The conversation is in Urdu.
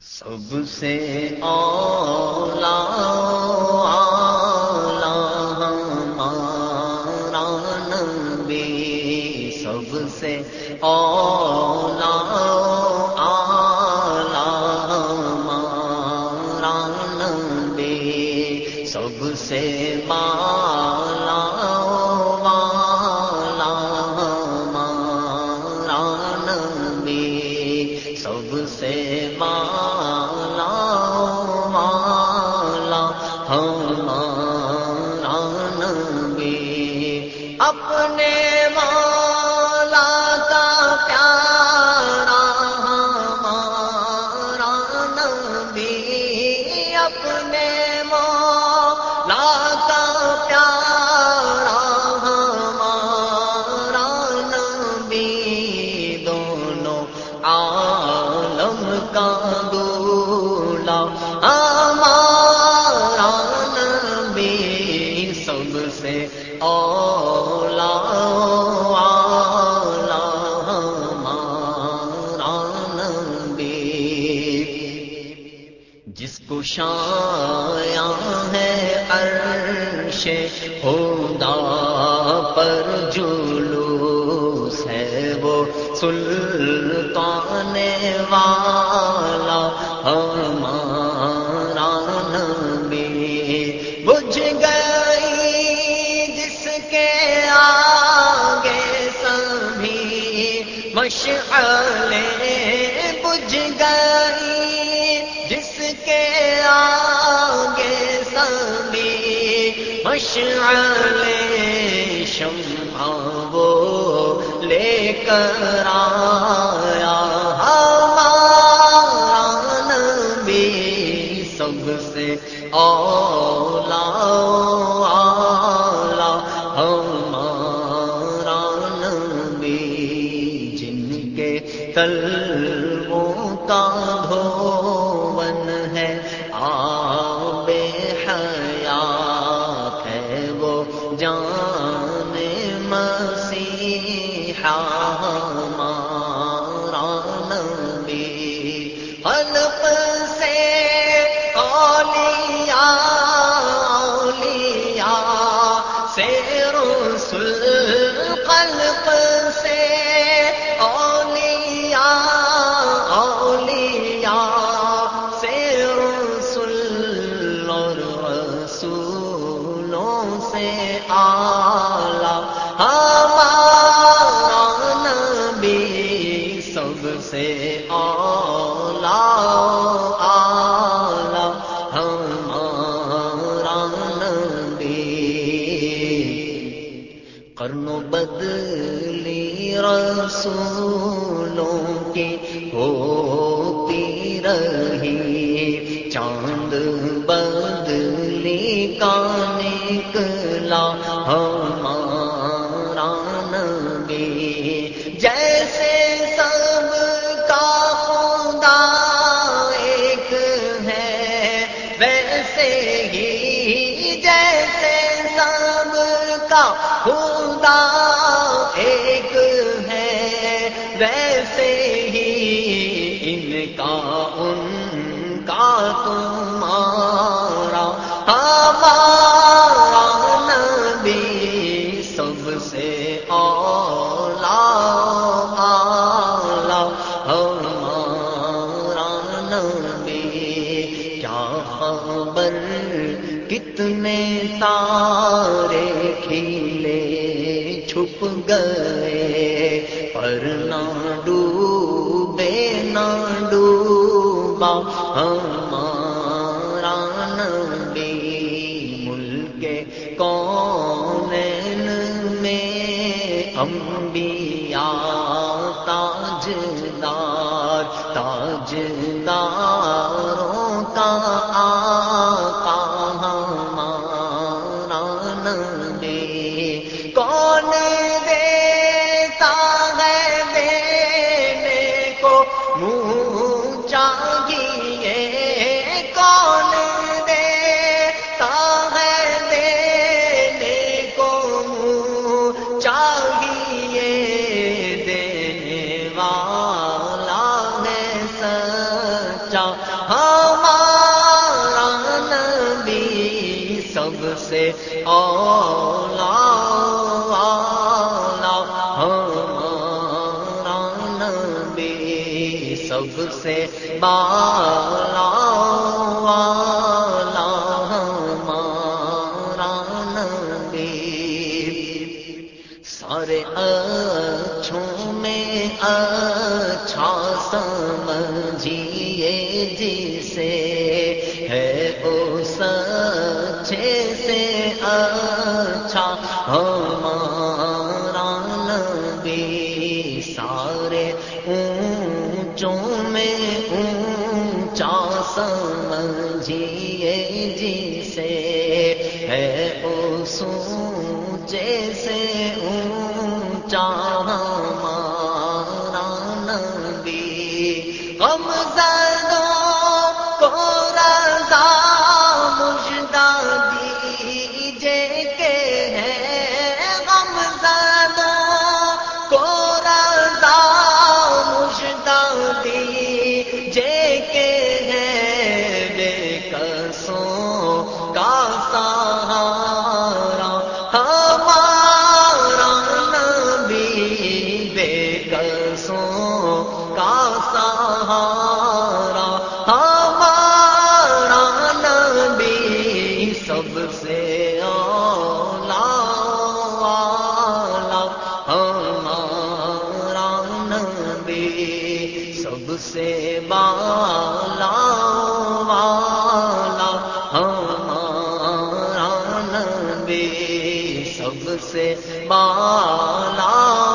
سب سے اولا ہمارا نبی سب سے اولا سب سے مالا مالا ہمارا نبی اپنے ماں سب سے اولا جس کو شایا ہے عرش خدا پر جلوس ہے، وہ سلطان والا ہمارا مشعلیں بجھ گئی، جس کے آگے سبھی مشعلیں شمع وہ لے کر آیا۔ ہمارا نبی سب سے اولا قلبوں کا دھون ہے۔ آب حیات ہے وہ جان مسیحا ہمارا نبی۔ خلق سے اولا آلہ ہمارا نبی۔ کرن بدلی رسولوں کی ہوتی رہی۔ چاند بدلی کا نکلا ہمارا ایک نبی کیا خبر؟ کتنے تارے کھیلے چھپ گئے، پر نہ ڈوبے، نہ ڈوبا ہمارا نبی، ملک کون میں؟ انبیاء تاجدار تاجداروں اولا ہمارا نبی سب سے بالا والا، ہمارا نبی۔ سارے اچھوں میں اچھا سمجھیے جسے اچھا ہمارا نبی سارے اونچوں میں اونچا سمجھیے جسے ہے او سو جیسے سہارا ہمارا نبی سب سے اولا والا، ہمارا نبی سب سے بالا والا، ہمارا نبی سب سے بالا